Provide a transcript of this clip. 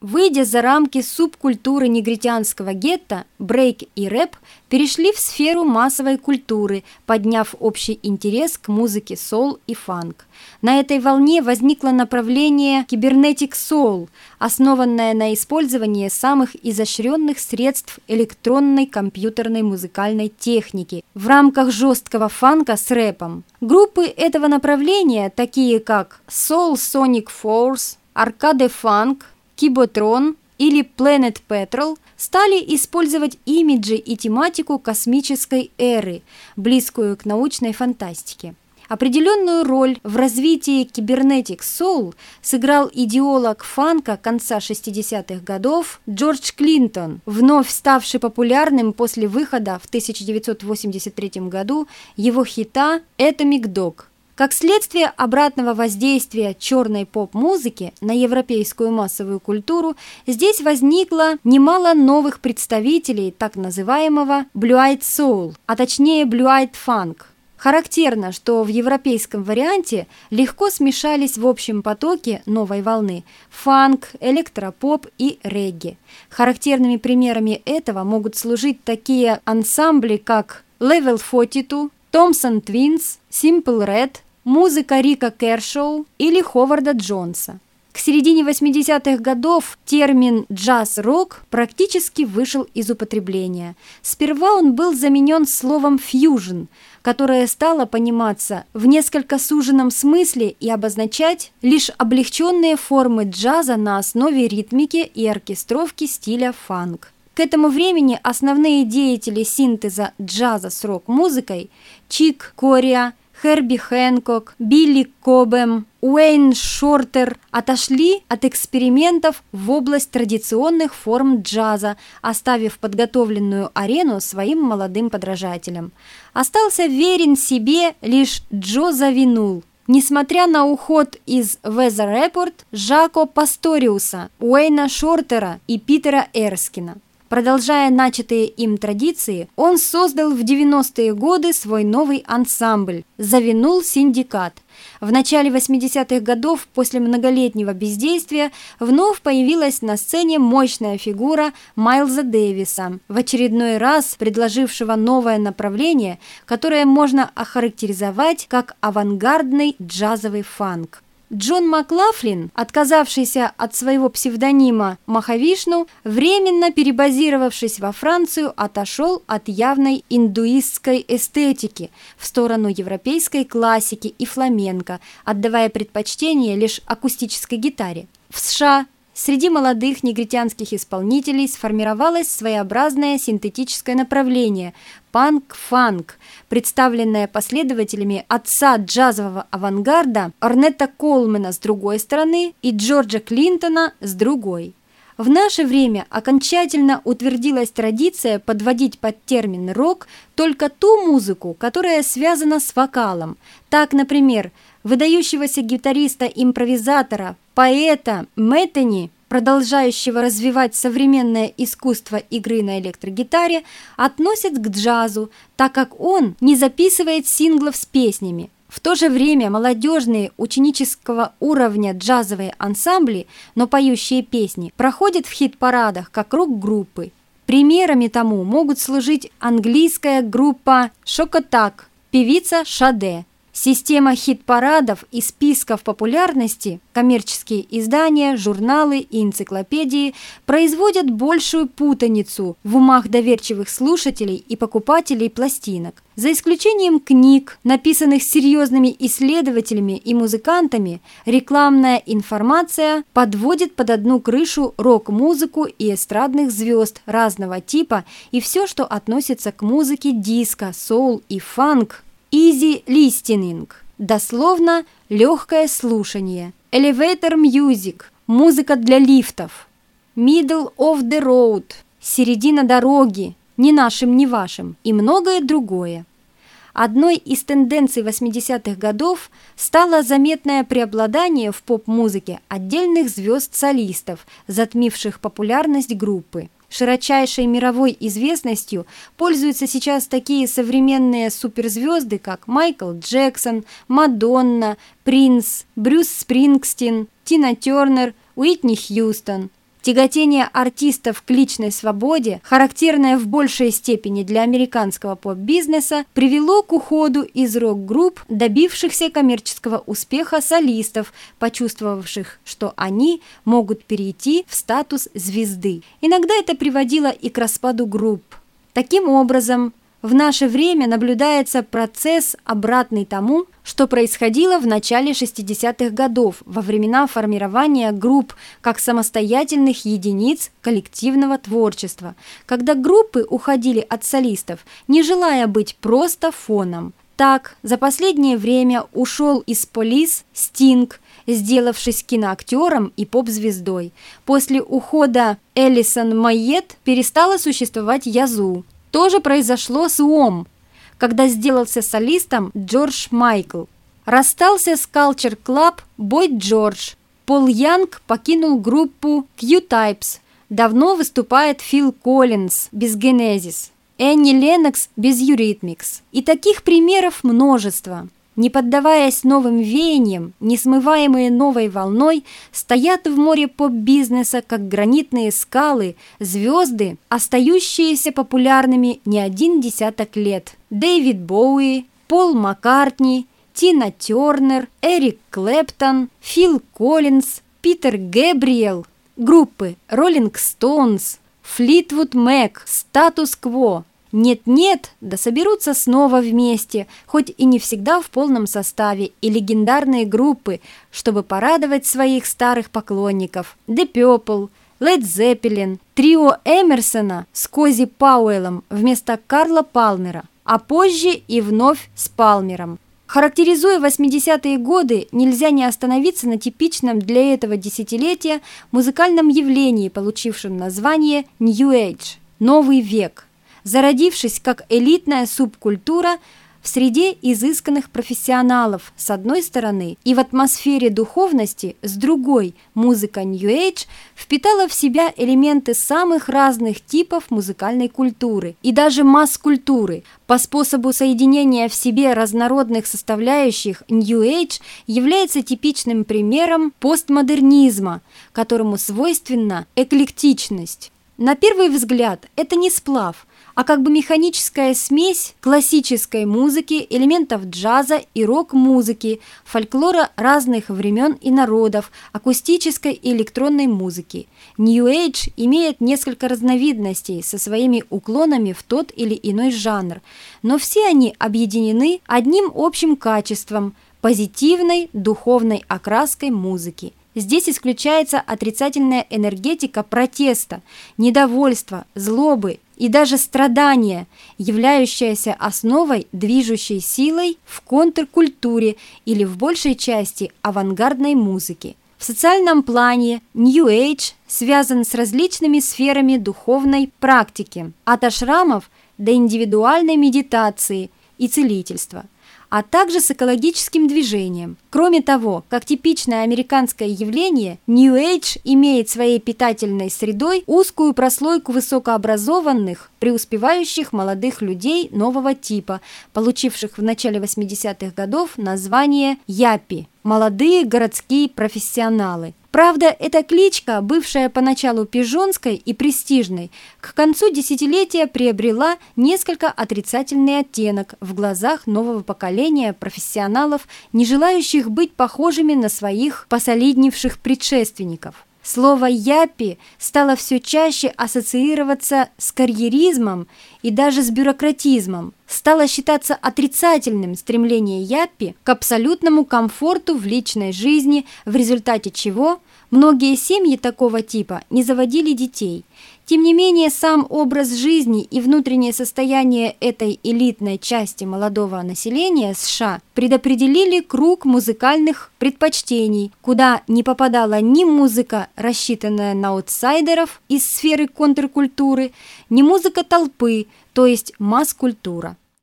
Выйдя за рамки субкультуры негритянского гетто, брейк и рэп перешли в сферу массовой культуры, подняв общий интерес к музыке соул и фанк. На этой волне возникло направление кибернетик соул, основанное на использовании самых изощренных средств электронной компьютерной музыкальной техники в рамках жесткого фанка с рэпом. Группы этого направления, такие как Soul Sonic Force, Arcade Funk, Киботрон или Planet Petrol стали использовать имиджи и тематику космической эры, близкую к научной фантастике. Определенную роль в развитии Кибернетик Soul сыграл идеолог фанка конца 60-х годов Джордж Клинтон, вновь ставший популярным после выхода в 1983 году его хита «Atomic Dog». Как следствие обратного воздействия черной поп-музыки на европейскую массовую культуру, здесь возникло немало новых представителей так называемого Eyed Soul, а точнее Eyed Funk. Характерно, что в европейском варианте легко смешались в общем потоке новой волны фанк, электропоп и регги. Характерными примерами этого могут служить такие ансамбли, как Level 42, Thompson Twins, Simple Red – музыка Рика Кершоу или Ховарда Джонса. К середине 80-х годов термин «джаз-рок» практически вышел из употребления. Сперва он был заменен словом «фьюжн», которое стало пониматься в несколько суженном смысле и обозначать лишь облегченные формы джаза на основе ритмики и оркестровки стиля фанк. К этому времени основные деятели синтеза джаза с рок-музыкой – Чик Кориа, Херби Хэнкок, Билли Кобем, Уэйн Шортер отошли от экспериментов в область традиционных форм джаза, оставив подготовленную арену своим молодым подражателям. Остался верен себе лишь Джо Завинул, Несмотря на уход из Weather Report, Жако Пасториуса, Уэйна Шортера и Питера Эрскина – Продолжая начатые им традиции, он создал в 90-е годы свой новый ансамбль «Завинул синдикат». В начале 80-х годов, после многолетнего бездействия, вновь появилась на сцене мощная фигура Майлза Дэвиса, в очередной раз предложившего новое направление, которое можно охарактеризовать как авангардный джазовый фанк. Джон Маклафлин, отказавшийся от своего псевдонима Махавишну, временно перебазировавшись во Францию, отошел от явной индуистской эстетики в сторону европейской классики и фламенко, отдавая предпочтение лишь акустической гитаре. В США Среди молодых негритянских исполнителей сформировалось своеобразное синтетическое направление – панк-фанк, представленное последователями отца джазового авангарда Орнета Колмена с другой стороны и Джорджа Клинтона с другой. В наше время окончательно утвердилась традиция подводить под термин «рок» только ту музыку, которая связана с вокалом. Так, например, выдающегося гитариста-импровизатора, поэта Мэттани, продолжающего развивать современное искусство игры на электрогитаре, относят к джазу, так как он не записывает синглов с песнями. В то же время молодежные ученического уровня джазовые ансамбли, но поющие песни, проходят в хит-парадах как рок-группы. Примерами тому могут служить английская группа «Шокотак», певица Шаде, Система хит-парадов и списков популярности, коммерческие издания, журналы и энциклопедии производят большую путаницу в умах доверчивых слушателей и покупателей пластинок. За исключением книг, написанных серьезными исследователями и музыкантами, рекламная информация подводит под одну крышу рок-музыку и эстрадных звезд разного типа и все, что относится к музыке диско, соул и фанк, Easy listening, дословно легкое слушание. Elevator music, музыка для лифтов. Middle of the road, середина дороги, ни нашим, ни вашим и многое другое. Одной из тенденций 80-х годов стало заметное преобладание в поп-музыке отдельных звезд-солистов, затмивших популярность группы. Широчайшей мировой известностью пользуются сейчас такие современные суперзвезды, как Майкл Джексон, Мадонна, Принц, Брюс Спрингстин, Тина Тернер, Уитни Хьюстон. Тяготение артистов к личной свободе, характерное в большей степени для американского поп-бизнеса, привело к уходу из рок-групп, добившихся коммерческого успеха солистов, почувствовавших, что они могут перейти в статус звезды. Иногда это приводило и к распаду групп. Таким образом, в наше время наблюдается процесс, обратный тому, что происходило в начале 60-х годов, во времена формирования групп как самостоятельных единиц коллективного творчества, когда группы уходили от солистов, не желая быть просто фоном. Так, за последнее время ушел из Полис Стинг, сделавшись киноактером и поп-звездой. После ухода Элисон Мойет перестала существовать Yazoo. То же произошло с Wham, когда сделался солистом Джордж Майкл. Расстался с Culture Club Бой Джордж. Пол Янг покинул группу Q-Tips. Давно выступает Фил Коллинз без Genesis. Энни Ленокс без Eurythmics. И таких примеров множество не поддаваясь новым веяниям, несмываемые новой волной, стоят в море поп-бизнеса, как гранитные скалы, звезды, остающиеся популярными не один десяток лет. Дэвид Боуи, Пол Маккартни, Тина Тернер, Эрик Клэптон, Фил Коллинз, Питер Гэбриэл, группы Rolling Stones, Fleetwood Mac, Status Quo, нет-нет, да соберутся снова вместе, хоть и не всегда в полном составе, и легендарные группы, чтобы порадовать своих старых поклонников. The Purple, Led Zeppelin, трио Эмерсона с Кози Пауэллом вместо Карла Палмера, а позже и вновь с Палмером. Характеризуя 80-е годы, нельзя не остановиться на типичном для этого десятилетия музыкальном явлении, получившем название New Age – «Новый век» зародившись как элитная субкультура в среде изысканных профессионалов с одной стороны и в атмосфере духовности с другой, музыка New Age впитала в себя элементы самых разных типов музыкальной культуры и даже масс-культуры. По способу соединения в себе разнородных составляющих New Age является типичным примером постмодернизма, которому свойственна эклектичность. На первый взгляд это не сплав, а как бы механическая смесь классической музыки, элементов джаза и рок-музыки, фольклора разных времен и народов, акустической и электронной музыки. New Age имеет несколько разновидностей со своими уклонами в тот или иной жанр, но все они объединены одним общим качеством – позитивной духовной окраской музыки. Здесь исключается отрицательная энергетика протеста, недовольства, злобы и даже страдания, являющаяся основой движущей силой в контркультуре или в большей части авангардной музыки. В социальном плане New Age связан с различными сферами духовной практики, от ашрамов до индивидуальной медитации и целительства – а также с экологическим движением. Кроме того, как типичное американское явление, New Age имеет своей питательной средой узкую прослойку высокообразованных, преуспевающих молодых людей нового типа, получивших в начале 80-х годов название «Япи» – молодые городские профессионалы. Правда, эта кличка, бывшая поначалу пижонской и престижной, к концу десятилетия приобрела несколько отрицательный оттенок в глазах нового поколения профессионалов, не желающих быть похожими на своих посолиднивших предшественников. Слово «япи» стало все чаще ассоциироваться с карьеризмом и даже с бюрократизмом. Стало считаться отрицательным стремление япи к абсолютному комфорту в личной жизни, в результате чего многие семьи такого типа не заводили детей. Тем не менее, сам образ жизни и внутреннее состояние этой элитной части молодого населения США предопределили круг музыкальных предпочтений, куда не попадала ни музыка, рассчитанная на аутсайдеров из сферы контркультуры, ни музыка толпы, то есть масс-культура.